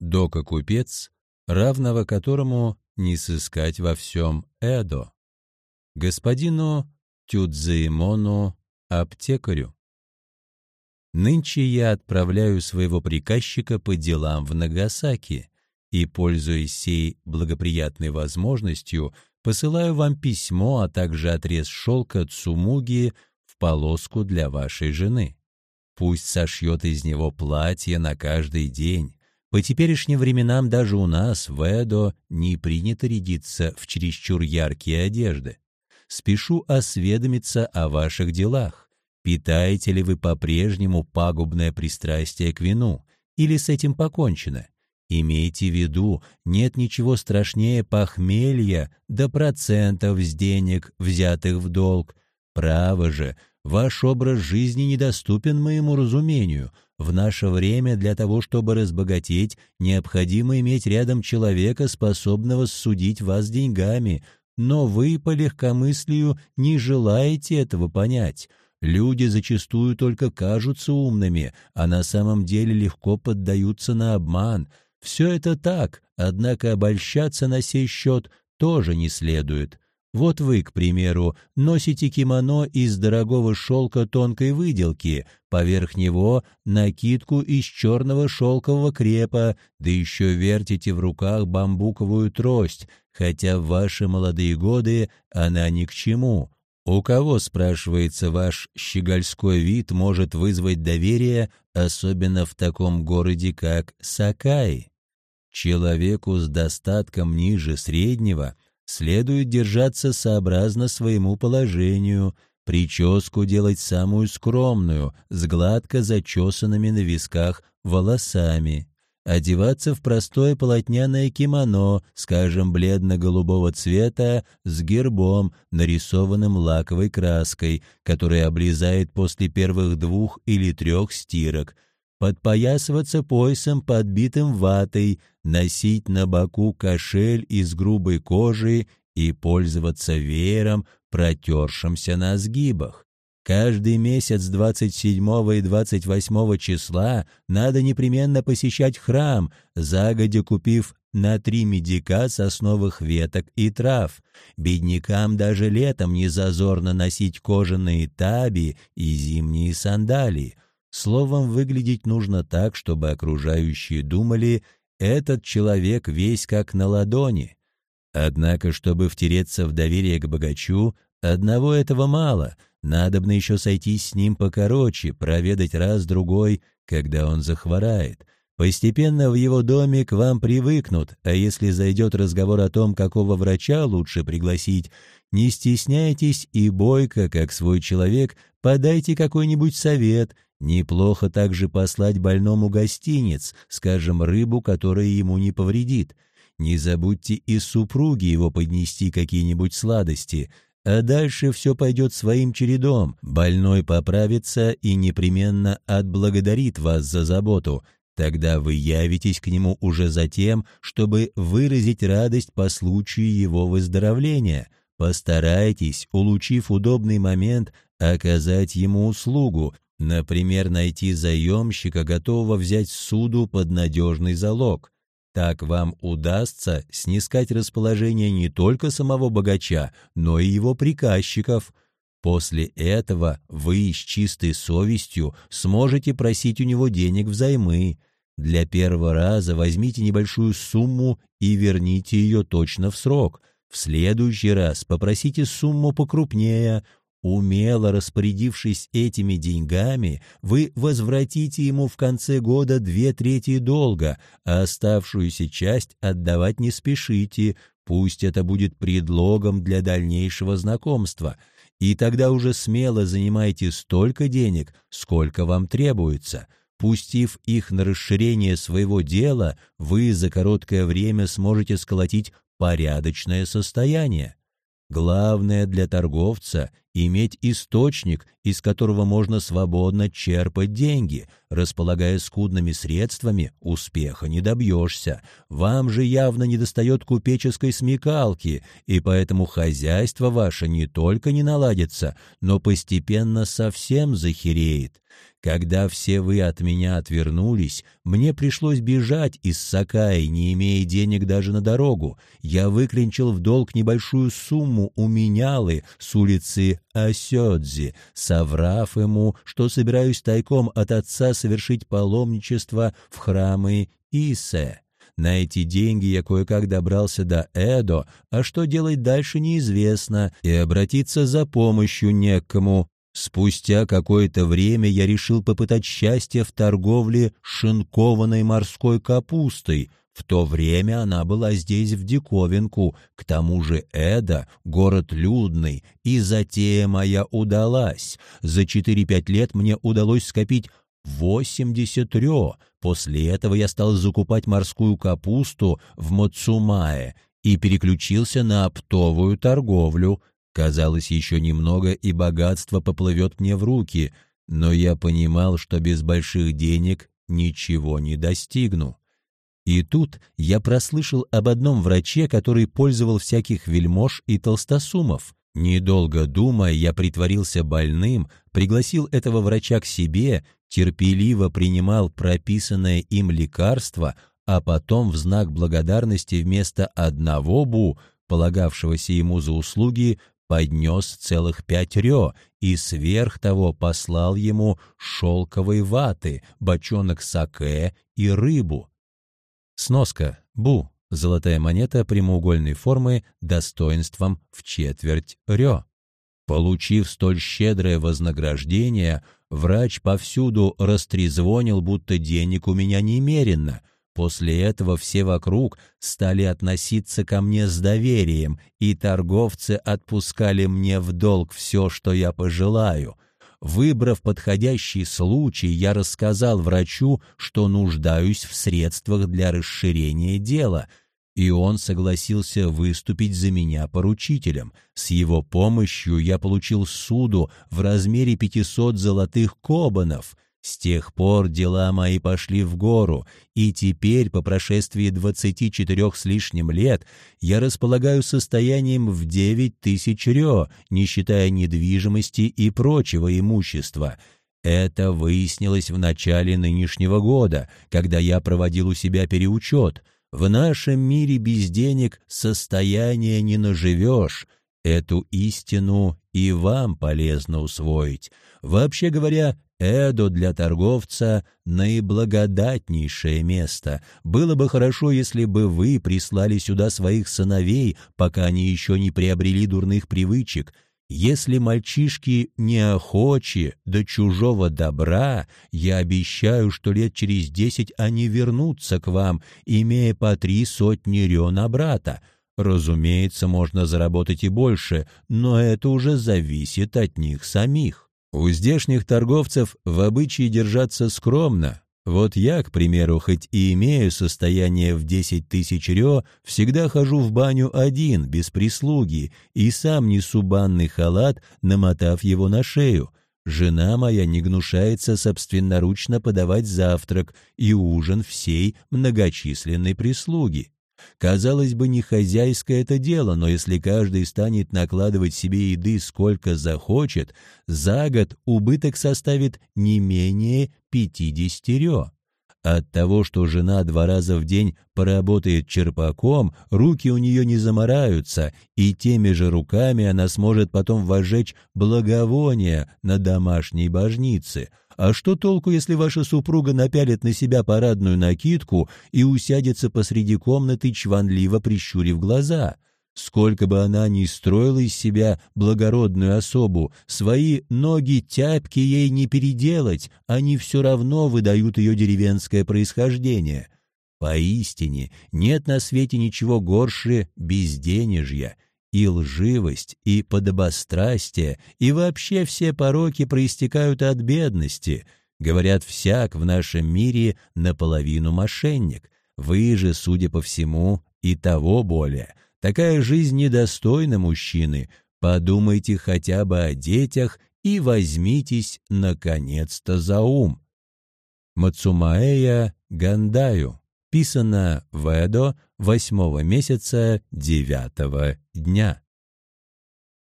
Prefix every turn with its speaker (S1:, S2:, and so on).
S1: дока-купец, равного которому не сыскать во всем Эдо, господину Тюдзеимону, аптекарю. Нынче я отправляю своего приказчика по делам в Нагасаки и, пользуясь сей благоприятной возможностью, посылаю вам письмо, а также отрез шелка Цумуги в полоску для вашей жены. Пусть сошьет из него платье на каждый день. По теперешним временам даже у нас, в Эдо, не принято рядиться в чересчур яркие одежды. Спешу осведомиться о ваших делах. Питаете ли вы по-прежнему пагубное пристрастие к вину? Или с этим покончено? Имейте в виду, нет ничего страшнее похмелья до процентов с денег, взятых в долг. Право же, ваш образ жизни недоступен моему разумению. В наше время для того, чтобы разбогатеть, необходимо иметь рядом человека, способного судить вас деньгами, но вы по легкомыслию не желаете этого понять. Люди зачастую только кажутся умными, а на самом деле легко поддаются на обман. Все это так, однако обольщаться на сей счет тоже не следует. Вот вы, к примеру, носите кимоно из дорогого шелка тонкой выделки, поверх него накидку из черного шелкового крепа, да еще вертите в руках бамбуковую трость, хотя в ваши молодые годы она ни к чему. У кого, спрашивается, ваш щегольской вид может вызвать доверие, особенно в таком городе, как Сакай? Человеку с достатком ниже среднего – следует держаться сообразно своему положению, прическу делать самую скромную, с гладко зачесанными на висках волосами, одеваться в простое полотняное кимоно, скажем, бледно-голубого цвета, с гербом, нарисованным лаковой краской, который облезает после первых двух или трех стирок, подпоясываться поясом, подбитым ватой, носить на боку кошель из грубой кожи и пользоваться веером, протершимся на сгибах. Каждый месяц 27 и 28 числа надо непременно посещать храм, загодя купив на три медика сосновых веток и трав. Беднякам даже летом не зазорно носить кожаные таби и зимние сандалии. Словом, выглядеть нужно так, чтобы окружающие думали, этот человек весь как на ладони. Однако, чтобы втереться в доверие к богачу, одного этого мало, надобно еще сойтись с ним покороче, проведать раз-другой, когда он захворает. Постепенно в его доме к вам привыкнут, а если зайдет разговор о том, какого врача лучше пригласить, не стесняйтесь и бойко, как свой человек, подайте какой-нибудь совет — Неплохо также послать больному гостиниц, скажем, рыбу, которая ему не повредит. Не забудьте и супруге его поднести какие-нибудь сладости, а дальше все пойдет своим чередом. Больной поправится и непременно отблагодарит вас за заботу. Тогда вы явитесь к нему уже за тем, чтобы выразить радость по случаю его выздоровления. Постарайтесь, улучив удобный момент, оказать ему услугу, Например, найти заемщика, готового взять суду под надежный залог. Так вам удастся снискать расположение не только самого богача, но и его приказчиков. После этого вы с чистой совестью сможете просить у него денег взаймы. Для первого раза возьмите небольшую сумму и верните ее точно в срок. В следующий раз попросите сумму покрупнее, Умело распорядившись этими деньгами, вы возвратите ему в конце года две трети долга, а оставшуюся часть отдавать не спешите, пусть это будет предлогом для дальнейшего знакомства, и тогда уже смело занимайте столько денег, сколько вам требуется. Пустив их на расширение своего дела, вы за короткое время сможете сколотить порядочное состояние. Главное для торговца иметь источник, из которого можно свободно черпать деньги. Располагая скудными средствами, успеха не добьешься. Вам же явно недостает купеческой смекалки, и поэтому хозяйство ваше не только не наладится, но постепенно совсем захереет. Когда все вы от меня отвернулись, мне пришлось бежать из Сакаи, не имея денег даже на дорогу. Я выклинчил в долг небольшую сумму у менялы с улицы Осёдзи, соврав ему, что собираюсь тайком от отца совершить паломничество в храмы Исе. На эти деньги я кое-как добрался до Эдо, а что делать дальше неизвестно, и обратиться за помощью некому. Спустя какое-то время я решил попытать счастье в торговле шинкованной морской капустой. В то время она была здесь в диковинку, к тому же Эда — город людный, и затея моя удалась. За 4-5 лет мне удалось скопить 80 рё. После этого я стал закупать морскую капусту в Моцумае и переключился на оптовую торговлю — Казалось, еще немного, и богатство поплывет мне в руки, но я понимал, что без больших денег ничего не достигну. И тут я прослышал об одном враче, который пользовал всяких вельмож и толстосумов. Недолго думая, я притворился больным, пригласил этого врача к себе, терпеливо принимал прописанное им лекарство, а потом в знак благодарности вместо одного бу, полагавшегося ему за услуги, поднес целых пять рё и сверх того послал ему шелковой ваты, бочонок саке и рыбу. Сноска. Бу. Золотая монета прямоугольной формы достоинством в четверть рё. Получив столь щедрое вознаграждение, врач повсюду растрезвонил, будто денег у меня немерено — После этого все вокруг стали относиться ко мне с доверием, и торговцы отпускали мне в долг все, что я пожелаю. Выбрав подходящий случай, я рассказал врачу, что нуждаюсь в средствах для расширения дела, и он согласился выступить за меня поручителем. С его помощью я получил суду в размере 500 золотых кобанов — с тех пор дела мои пошли в гору, и теперь, по прошествии двадцати четырех с лишним лет, я располагаю состоянием в девять тысяч рё, не считая недвижимости и прочего имущества. Это выяснилось в начале нынешнего года, когда я проводил у себя переучет. В нашем мире без денег состояния не наживешь. Эту истину и вам полезно усвоить. Вообще говоря, Эдо для торговца — наиблагодатнейшее место. Было бы хорошо, если бы вы прислали сюда своих сыновей, пока они еще не приобрели дурных привычек. Если мальчишки неохочи до чужого добра, я обещаю, что лет через десять они вернутся к вам, имея по три сотни рё на брата. Разумеется, можно заработать и больше, но это уже зависит от них самих. У здешних торговцев в обычае держаться скромно. Вот я, к примеру, хоть и имею состояние в десять тысяч рё, всегда хожу в баню один, без прислуги, и сам несу банный халат, намотав его на шею. Жена моя не гнушается собственноручно подавать завтрак и ужин всей многочисленной прислуги. Казалось бы, не хозяйское это дело, но если каждый станет накладывать себе еды сколько захочет, за год убыток составит не менее 50 рё. От того, что жена два раза в день поработает черпаком, руки у нее не замораются, и теми же руками она сможет потом возжечь благовония на домашней божнице — а что толку, если ваша супруга напялит на себя парадную накидку и усядется посреди комнаты, чванливо прищурив глаза? Сколько бы она ни строила из себя благородную особу, свои ноги тяпки ей не переделать, они все равно выдают ее деревенское происхождение. Поистине, нет на свете ничего горше безденежья — и лживость, и подобострастие, и вообще все пороки проистекают от бедности. Говорят, всяк в нашем мире наполовину мошенник. Вы же, судя по всему, и того более. Такая жизнь недостойна мужчины. Подумайте хотя бы о детях и возьмитесь, наконец-то, за ум. Мацумаэя Гандаю, писано в Эдо восьмого месяца девятого дня.